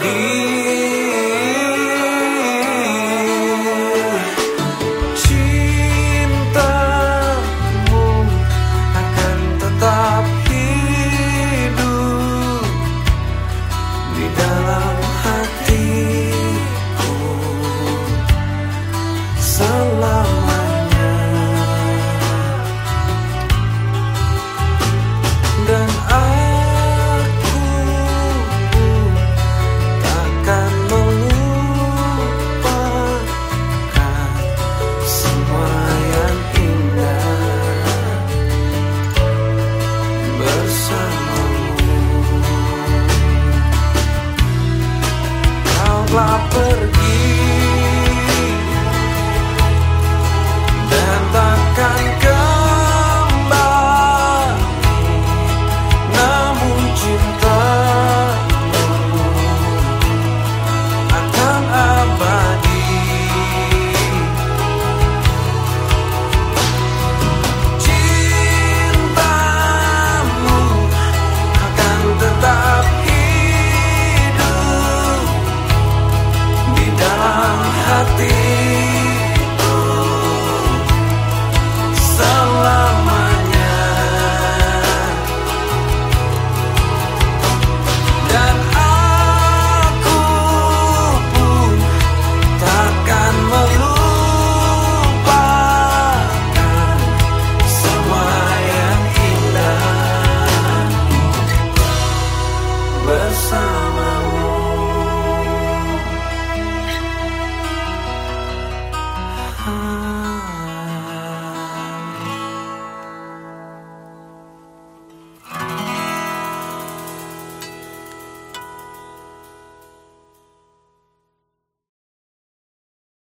believe.